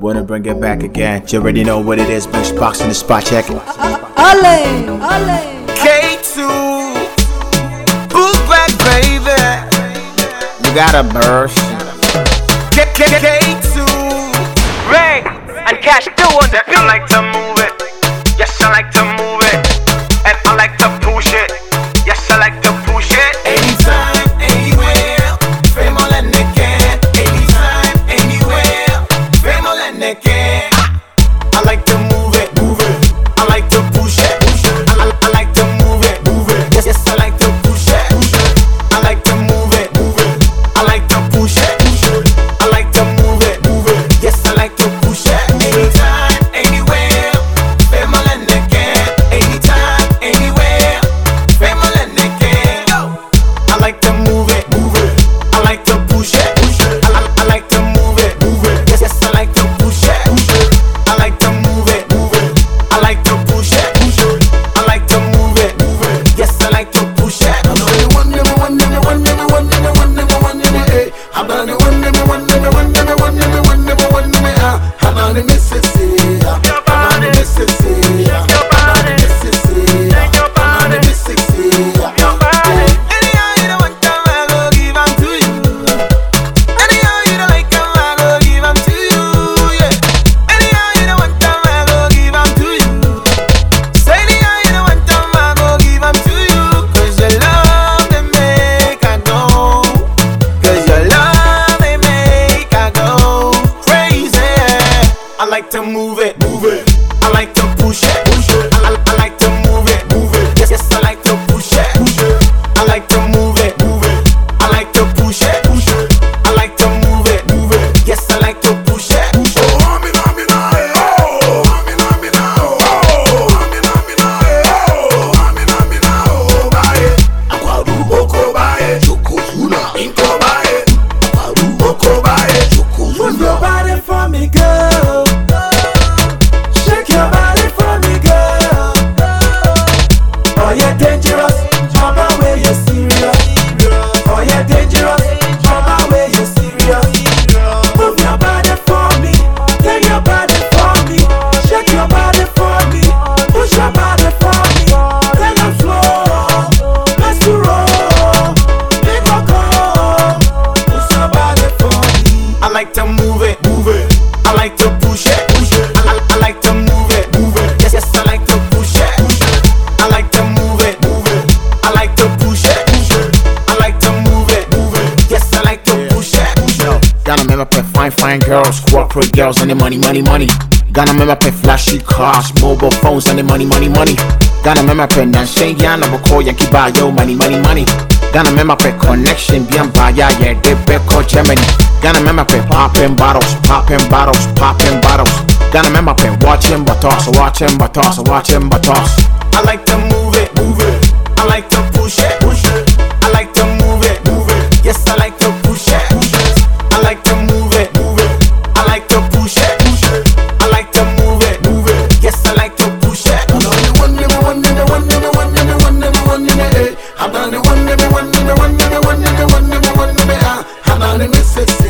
Wanna bring it back again. You already know what it is. Bench box in the spot check. Ale, ale. K2. Boot back, baby. You got a burst. K2. Ray and Cash do on the beat. Like to move it. Yes, I like to move it. move. Got a member pay fine, fine girls, corporate girls, and the money, money, money. Got a member pay flashy cars, mobile phones, and the money, money, money. Got a member pay Nanshin, Yan, I'm a call, Yankee buy, yo, money, money, money. Got a member pay connection, bien buy, yeah, yeah, they back call Germany. Got a member pay popping bottles, popping bottles, popping bottles. Got a member pay watching battles, watching battles, watching toss I like them one, number one, number one, number one, one, one, one,